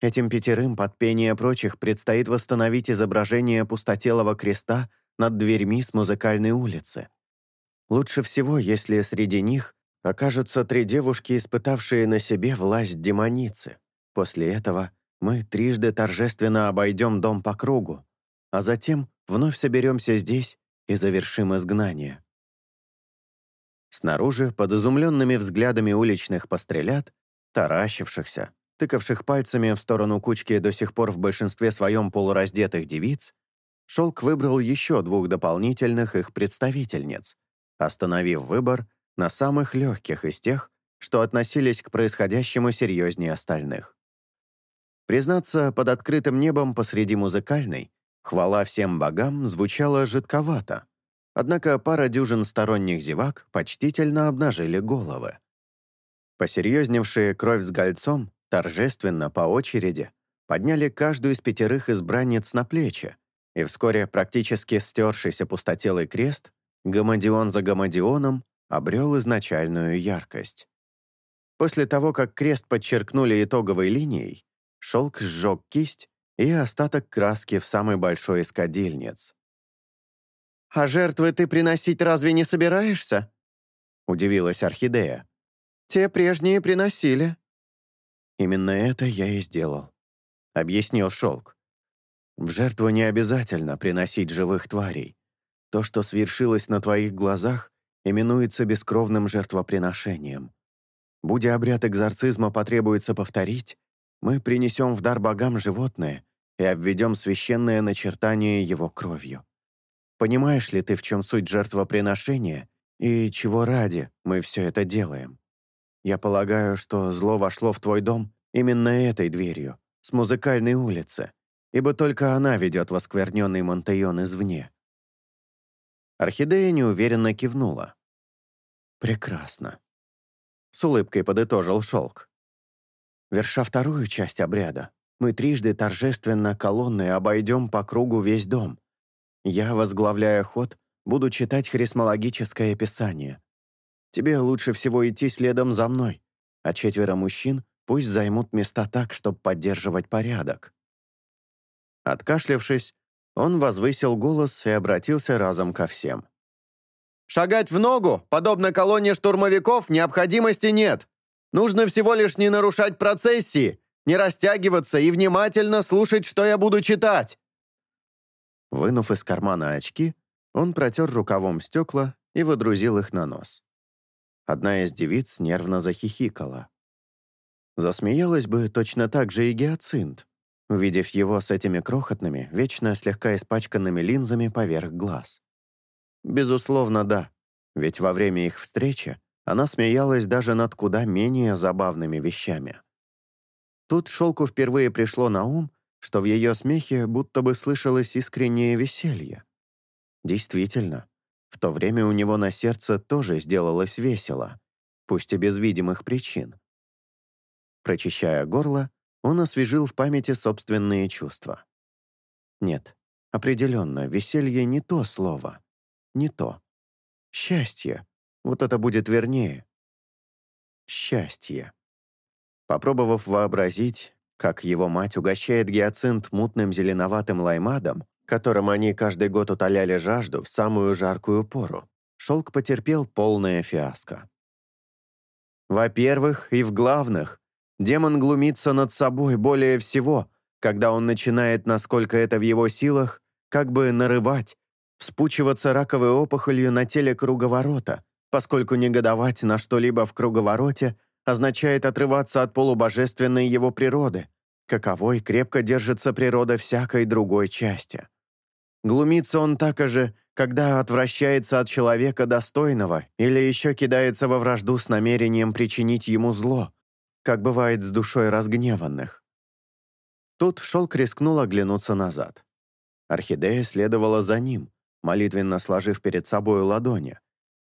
Этим пятерым под пение прочих предстоит восстановить изображение пустотелого креста над дверьми с музыкальной улицы. Лучше всего, если среди них окажутся три девушки, испытавшие на себе власть демоницы. После этого мы трижды торжественно обойдем дом по кругу, а затем вновь соберемся здесь и завершим изгнание. Снаружи, под изумленными взглядами уличных пострелят, таращившихся, тыкавших пальцами в сторону кучки до сих пор в большинстве своем полураздетых девиц, Шелк выбрал еще двух дополнительных их представительниц, остановив выбор на самых легких из тех, что относились к происходящему серьезнее остальных. Признаться, под открытым небом посреди музыкальной, хвала всем богам звучала жидковато, однако пара дюжин сторонних зевак почтительно обнажили головы. Посерьезневшие кровь с гольцом торжественно, по очереди, подняли каждую из пятерых избранниц на плечи, и вскоре практически стершийся пустотелый крест, гамадион за гамадионом, обрел изначальную яркость. После того, как крест подчеркнули итоговой линией, шелк сжег кисть и остаток краски в самой большой из кадильниц. «А жертвы ты приносить разве не собираешься?» — удивилась Орхидея. «Те прежние приносили». «Именно это я и сделал», — объяснил Шелк. «В жертву не обязательно приносить живых тварей. То, что свершилось на твоих глазах, именуется бескровным жертвоприношением. Будя обряд экзорцизма потребуется повторить, мы принесем в дар богам животное и обведем священное начертание его кровью. Понимаешь ли ты, в чем суть жертвоприношения и чего ради мы все это делаем?» Я полагаю, что зло вошло в твой дом именно этой дверью, с музыкальной улицы, ибо только она ведет воскверненный Монтеон извне». Орхидея неуверенно кивнула. «Прекрасно», — с улыбкой подытожил шелк. Верша вторую часть обряда, мы трижды торжественно колонной обойдем по кругу весь дом. Я, возглавляя ход, буду читать хрисмологическое описание. Тебе лучше всего идти следом за мной, а четверо мужчин пусть займут места так, чтобы поддерживать порядок». Откашлявшись, он возвысил голос и обратился разом ко всем. «Шагать в ногу, подобно колонне штурмовиков, необходимости нет. Нужно всего лишь не нарушать процессии, не растягиваться и внимательно слушать, что я буду читать». Вынув из кармана очки, он протер рукавом стекла и водрузил их на нос. Одна из девиц нервно захихикала. Засмеялась бы точно так же и гиацинт, увидев его с этими крохотными, вечно слегка испачканными линзами поверх глаз. Безусловно, да. Ведь во время их встречи она смеялась даже над куда менее забавными вещами. Тут Шелку впервые пришло на ум, что в ее смехе будто бы слышалось искреннее веселье. Действительно, в то время у него на сердце тоже сделалось весело, пусть и без видимых причин. Прочищая горло, он освежил в памяти собственные чувства. Нет, определенно, веселье не то слово. Не то. Счастье. Вот это будет вернее. Счастье. Попробовав вообразить, как его мать угощает гиацинт мутным зеленоватым лаймадом, которым они каждый год утоляли жажду в самую жаркую пору, шелк потерпел полное фиаско. Во-первых, и в главных, демон глумится над собой более всего, когда он начинает, насколько это в его силах, как бы нарывать, вспучиваться раковой опухолью на теле круговорота, поскольку негодовать на что-либо в круговороте означает отрываться от полубожественной его природы, каковой крепко держится природа всякой другой части. Глумится он так же, когда отвращается от человека достойного или еще кидается во вражду с намерением причинить ему зло, как бывает с душой разгневанных. Тут Шелк рискнул оглянуться назад. Орхидея следовала за ним, молитвенно сложив перед собой ладони.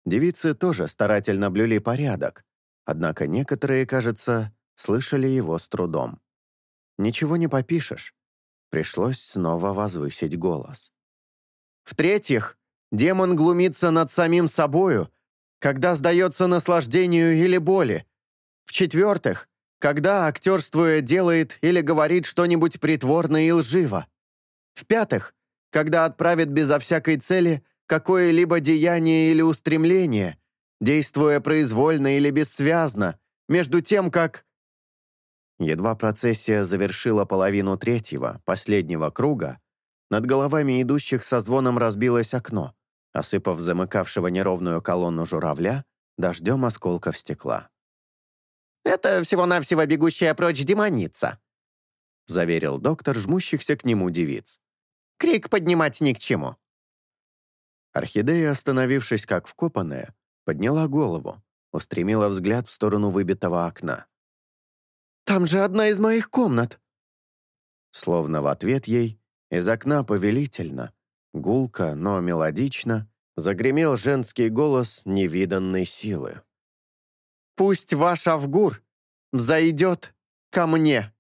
Девицы тоже старательно блюли порядок, однако некоторые, кажется, слышали его с трудом. Ничего не попишешь. Пришлось снова возвысить голос. В-третьих, демон глумится над самим собою, когда сдается наслаждению или боли. В-четвертых, когда, актерствуя, делает или говорит что-нибудь притворно и лживо. В-пятых, когда отправит безо всякой цели какое-либо деяние или устремление, действуя произвольно или бессвязно, между тем, как... Едва процессия завершила половину третьего, последнего круга, над головами идущих со звоном разбилось окно, осыпав замыкавшего неровную колонну журавля дождем осколков стекла. «Это всего-навсего бегущая прочь демоница», — заверил доктор жмущихся к нему девиц. «Крик поднимать ни к чему». Орхидея, остановившись как вкопанная, подняла голову, устремила взгляд в сторону выбитого окна. «Там же одна из моих комнат!» Словно в ответ ей из окна повелительно, гулко, но мелодично, загремел женский голос невиданной силы. «Пусть ваш Авгур зайдет ко мне!»